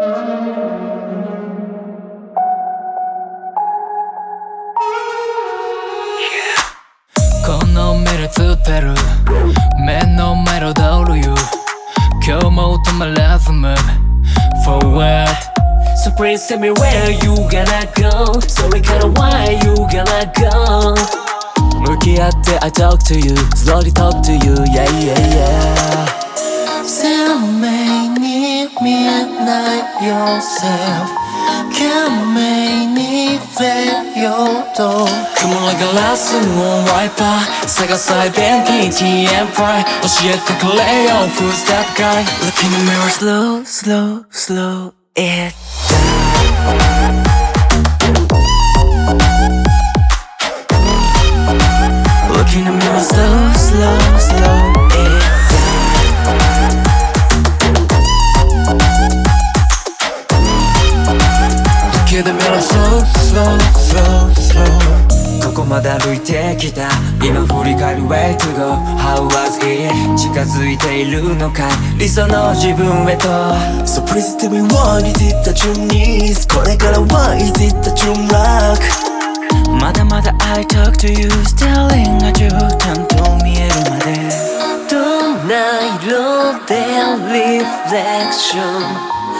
この目で映ってる目の前の道路よ今日も止まらず move forward So please tell me where you gonna go それから why you gonna go 向き合って I talk to you slowly talk to you yeah yeah yeah 鮮明に見えない yourself 懸命に触れようと雲のガラスをワイパー探すアイデンティティ and pride 教えてくれよ Who's that guy Look in the mirror slow slow slow it Look The mirror slow slow slow slow ここまで歩いてきた今振り返る Way to go How was it 近づいているのか理想の自分へと So please tell me what is it that you need これから What is it that you like まだまだ I talk to you Staring at you ちゃんと見えるまでどんな色でリ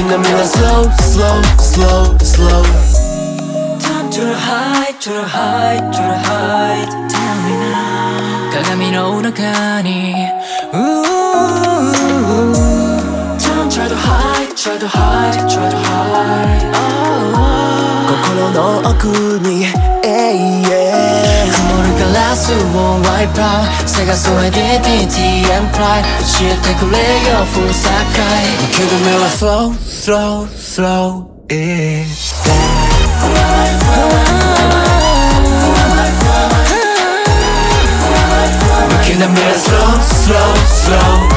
Look in the mirror slow slow slow slow Time to the high to the high to the high Tell me now 鏡の中に Ooh の奥に Hey yeah 曇るガラスをワイパー探すアイデンティティ and pride 教えてくれよ Full 境 Look in the mirror slow slow slow it Look in the mirror slow slow slow